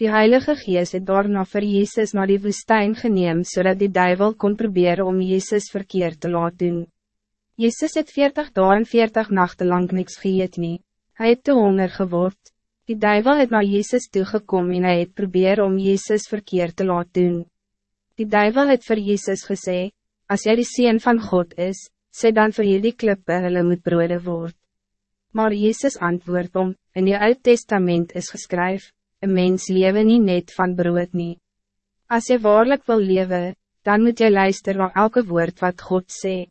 Die Heilige Geest het daarna vir Jezus naar die woestijn geneem, zodat die duivel kon proberen om Jezus verkeerd te laten doen. Jezus het veertig dagen en veertig nachten lang niks geëet nie. Hy het te honger geword. Die duivel het naar Jezus toegekom en hy het probeer om Jezus verkeerd te laten doen. Die duivel het vir Jezus gesê, als jij die Seen van God is, sê dan vir hierdie klippe hulle moet broede word. Maar Jezus antwoord om, in die Oud Testament is geskryf, een mens leven niet net van brood nie. As jy waarlik wil leven, dan moet jy luister naar elke woord wat God sê.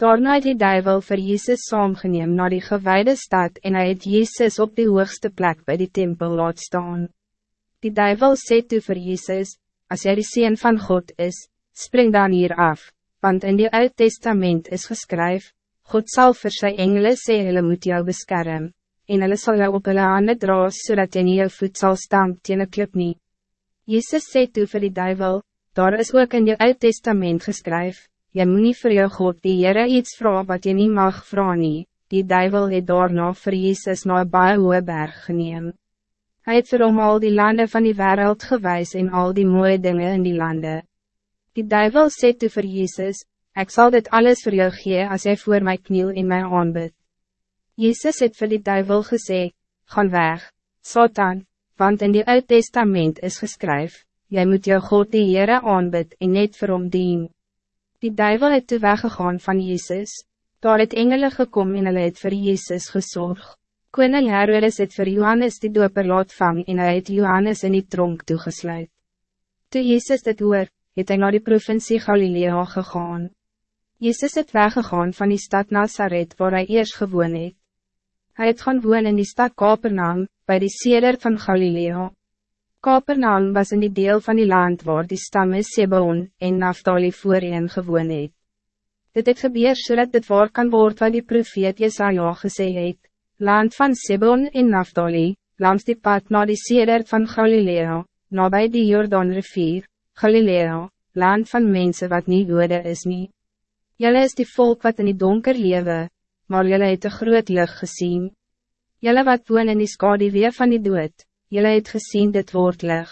Daarna het die duivel vir Jezus saamgeneem naar die gewijde stad en hy het Jezus op die hoogste plek bij die tempel laat staan. Die duivel sê toe vir Jezus, as jy die Seen van God is, spring dan hier af, want in die Oud Testament is geskryf, God zal vir sy engele sê hulle moet jou beschermen en hulle sal jou op hulle hande draas, zodat jy nie jou voet sal stamp teen een klip nie. Jezus sê toe vir die duivel, daar is ook in jou oud testament geskryf, jy moet nie vir jou God die Heere iets vragen wat je niet mag vragen nie. Die duivel het daarna vir Jezus na een baie hoge berg geneem. Hy het vir hom al die landen van die wereld gewijs en al die mooie dingen in die landen. Die duivel sê toe vir Jezus, ik zal dit alles voor jou gee als jy voor mij kniel in mijn aanbid. Jezus het vir die duivel gesê, gaan weg, Satan, want in die Oud Testament is geskryf, jy moet jou God die Heere aanbid en net vir hom dien. Die duivel het toe weggegaan van Jezus, daar het engele gekom en hulle het vir Jezus gezorg. Koning Herodes het vir Johannes die doper laat vang en hy het Johannes in die tronk toegesluit. Toe Jezus dit hoor, het hy naar die provincie Galilea gegaan. Jezus het weggegaan van die stad Nazareth waar hij eerst gewoon het. Hij het gaan woon in die stad Kapernaam, bij die seder van Galilea. Kapernaam was in die deel van die land waar die stammen Sebaon en Naftali voorheen gewoon het. Dit het gebeur zodat dit waar kan word wat die profeet Jesaja gesê het, land van Sebaon en Naftali, langs die pad na die seder van Galilea, nabij die Jordaanrivier, Galilea, land van mensen wat niet goede is nie. Jelle is die volk wat in die donker lewe, maar jullie het een groot licht gezien. Jullie wat woon in die skadewee van die dood, jullie het gezien dit woord lig.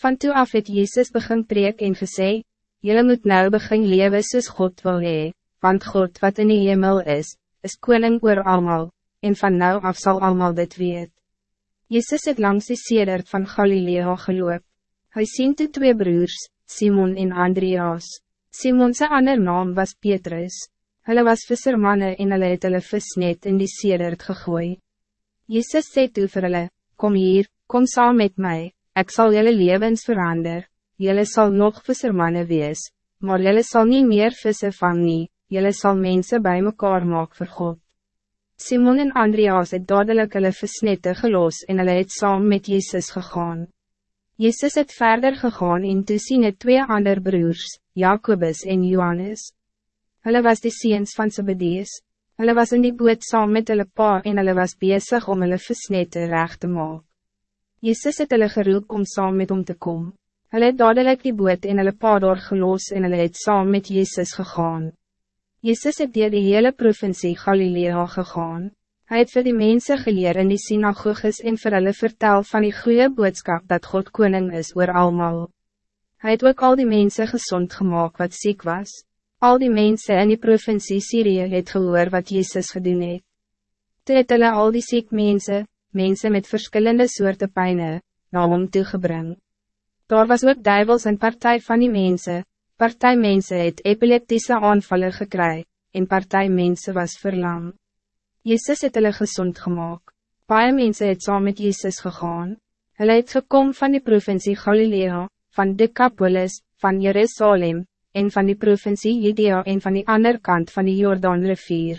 Van toe af het Jezus begin preek en gesê, jullie moet nou begin leven soos God wil hee, want God wat in die hemel is, is koning oor allemaal, en van nou af zal allemaal dit weet. Jezus het langs die sedert van Galilea geloop. Hij sien toe twee broers, Simon en Andreas. Simon zijn ander naam was Petrus. Hulle was vissermanne en hulle het hulle vis net in die sedert gegooi. Jezus sê toe vir hulle, kom hier, kom saam met mij, ik zal jullie levens verander, jullie zal nog vissermanne wees, maar jullie zal niet meer vissen van nie, jullie zal mensen bij mekaar maak vir God. Simon en Andreas het dadelijk hulle visnette gelos en hulle het saam met Jezus gegaan. Jezus het verder gegaan en toe sien het twee ander broers, Jacobus en Johannes. Hulle was die seens van Zebedees. Hulle was in die boot saam met hulle pa en hulle was bezig om hulle versnette recht te maak. Jezus het hulle geroep om saam met hom te kom. Hulle het dadelijk die boot en hulle pa daar geloos en hulle het saam met Jezus gegaan. Jezus het dier die hele provincie Galilea gegaan. Hij het vir die mensen geleer in die synagoges en vir hulle vertel van die goede boodschap dat God koning is oor almal. Hij het ook al die mensen gezond gemaakt wat ziek was. Al die mensen in die provincie Syrië het gehoor wat Jezus gedoen het. Toe het hulle al die ziek mensen, mensen met verschillende soorten pijnen, na hom toegebring. Daar was ook duivels en partij van die mensen, partij mensen het epileptische aanvallen gekry, en partij mensen was verlam. Jezus het hulle gezond gemaakt. Paie mensen het saam met Jezus gegaan. Hulle het gekom van die provincie Galilea, van Decapolis, van Jerusalem, en van die provincie Judea en van die andere kant van die Jordaan rivier.